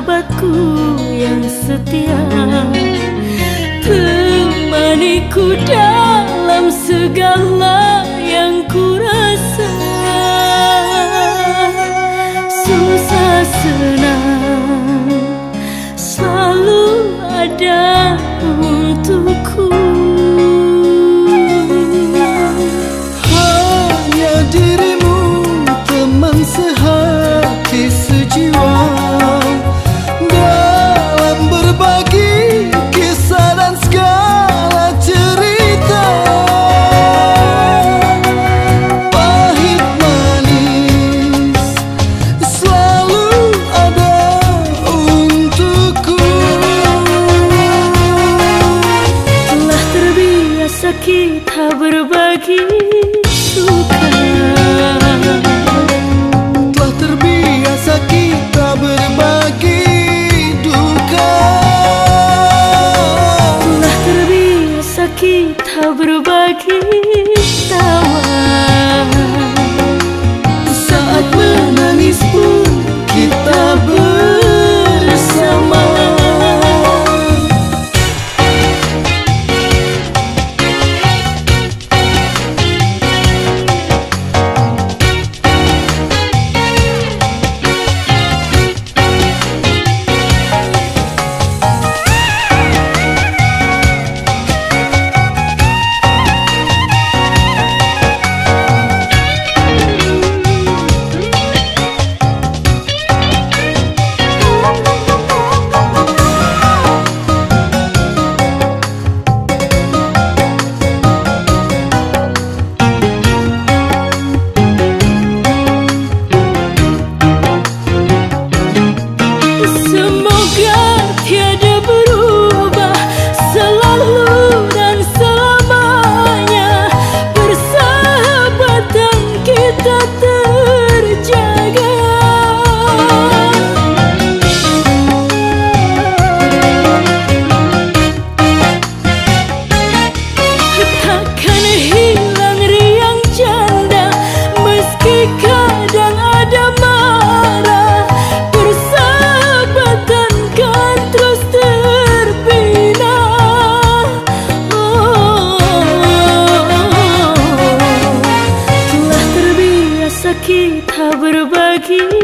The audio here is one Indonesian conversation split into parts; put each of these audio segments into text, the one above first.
sahabatku yang setia. Temaniku dalam segala berbagi kita berbagi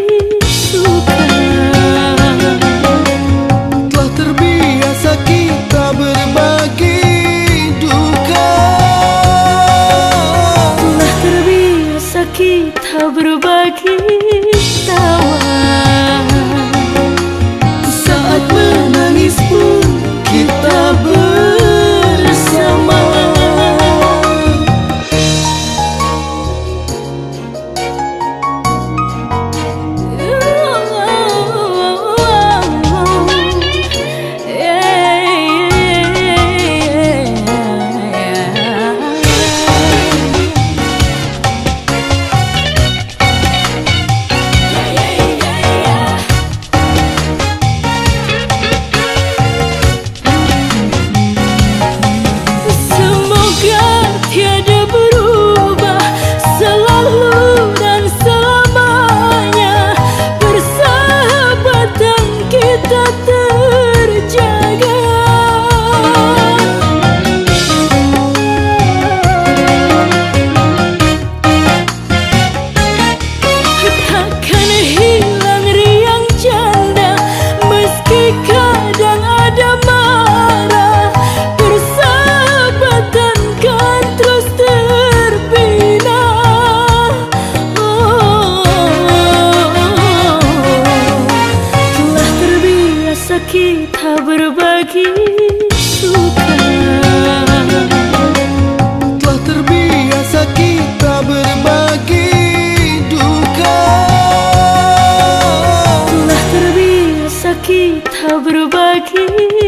kita berbagi suka Telah terbiasa kita berbagi duka. Telah terbiasa kita berbagi